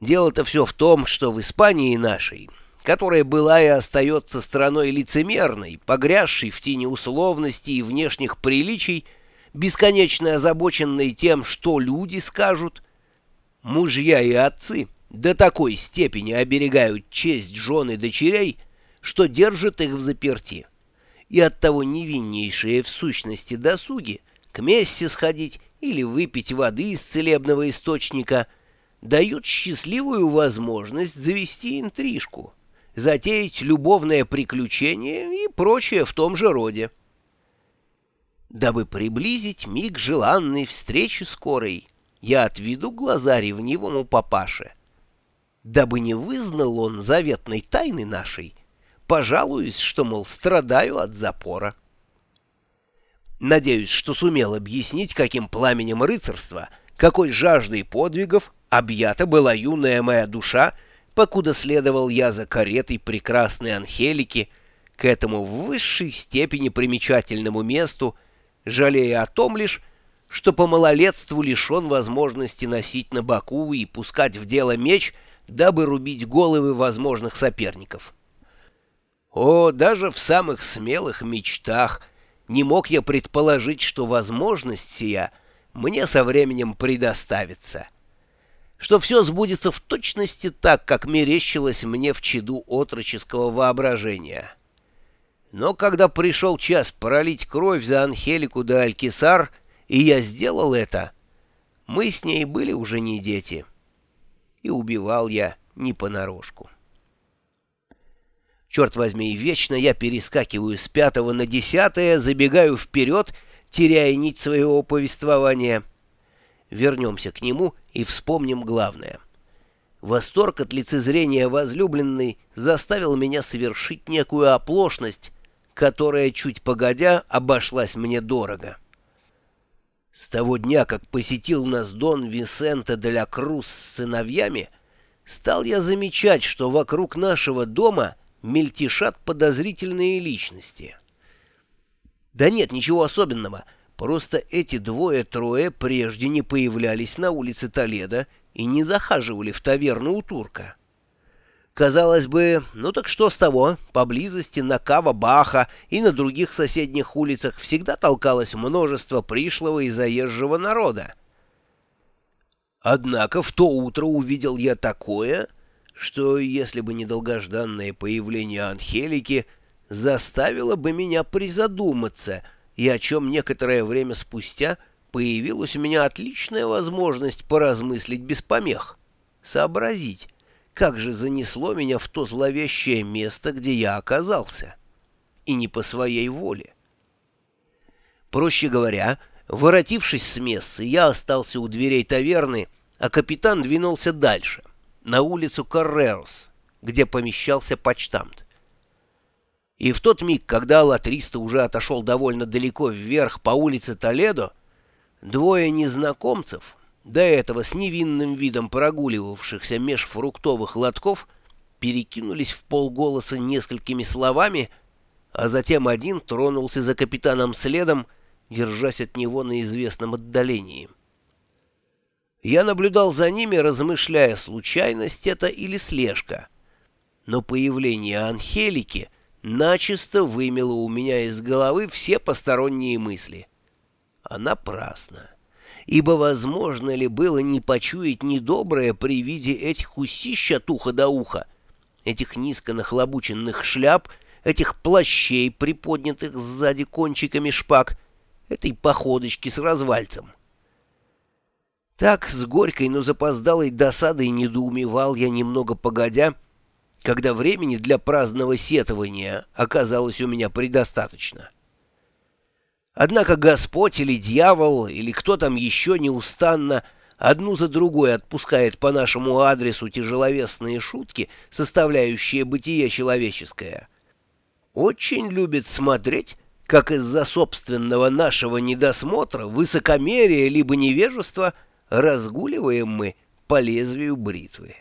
Дело-то все в том, что в Испании нашей, которая была и остается страной лицемерной, погрязшей в тени условностей и внешних приличий, бесконечно озабоченной тем, что люди скажут, мужья и отцы до такой степени оберегают честь жен и дочерей, что держат их в заперти. И оттого невиннейшие в сущности досуги к мессе сходить или выпить воды из целебного источника – дают счастливую возможность завести интрижку, затеять любовное приключение и прочее в том же роде. Дабы приблизить миг желанной встречи скорой, я отведу глаза ревнивому папаше. Дабы не вызнал он заветной тайны нашей, пожалуюсь, что, мол, страдаю от запора. Надеюсь, что сумел объяснить, каким пламенем рыцарства, какой жаждой подвигов Объята была юная моя душа, покуда следовал я за каретой прекрасной Анхелики к этому в высшей степени примечательному месту, жалея о том лишь, что по малолетству лишен возможности носить на боку и пускать в дело меч, дабы рубить головы возможных соперников. О, даже в самых смелых мечтах не мог я предположить, что возможность сия мне со временем предоставится что все сбудется в точности так, как мерещилось мне в чаду отроческого воображения. Но когда пришел час пролить кровь за Анхелику де Алькисар, и я сделал это, мы с ней были уже не дети. И убивал я не понарошку. Черт возьми, вечно я перескакиваю с пятого на десятое, забегаю вперед, теряя нить своего повествования — вернемся к нему и вспомним главное. Восторг от лицезрения возлюбленной заставил меня совершить некую оплошность, которая, чуть погодя, обошлась мне дорого. С того дня, как посетил нас Дон Висенте де ля Круз с сыновьями, стал я замечать, что вокруг нашего дома мельтешат подозрительные личности. Да нет, ничего особенного — Просто эти двое-трое прежде не появлялись на улице Толедо и не захаживали в таверну у турка. Казалось бы, ну так что с того, поблизости на Кава-Баха и на других соседних улицах всегда толкалось множество пришлого и заезжего народа. Однако в то утро увидел я такое, что, если бы не долгожданное появление Анхелики, заставило бы меня призадуматься — и о чем некоторое время спустя появилась у меня отличная возможность поразмыслить без помех, сообразить, как же занесло меня в то зловещее место, где я оказался, и не по своей воле. Проще говоря, воротившись с мессы, я остался у дверей таверны, а капитан двинулся дальше, на улицу Каррерос, где помещался почтамт. И в тот миг, когда Латриста уже отошел довольно далеко вверх по улице Толедо, двое незнакомцев, до этого с невинным видом прогуливавшихся меж фруктовых лотков, перекинулись в полголоса несколькими словами, а затем один тронулся за капитаном следом, держась от него на известном отдалении. Я наблюдал за ними, размышляя, случайность это или слежка. Но появление Анхелики — начисто вымело у меня из головы все посторонние мысли. А напрасно. Ибо возможно ли было не почуять недоброе при виде этих усищ от уха до уха, этих низко нахлобученных шляп, этих плащей, приподнятых сзади кончиками шпаг, этой походочки с развальцем? Так, с горькой, но запоздалой досадой недоумевал я немного погодя, когда времени для праздного сетования оказалось у меня предостаточно. Однако Господь или дьявол, или кто там еще неустанно одну за другой отпускает по нашему адресу тяжеловесные шутки, составляющие бытие человеческое. Очень любит смотреть, как из-за собственного нашего недосмотра, высокомерия либо невежества разгуливаем мы по лезвию бритвы.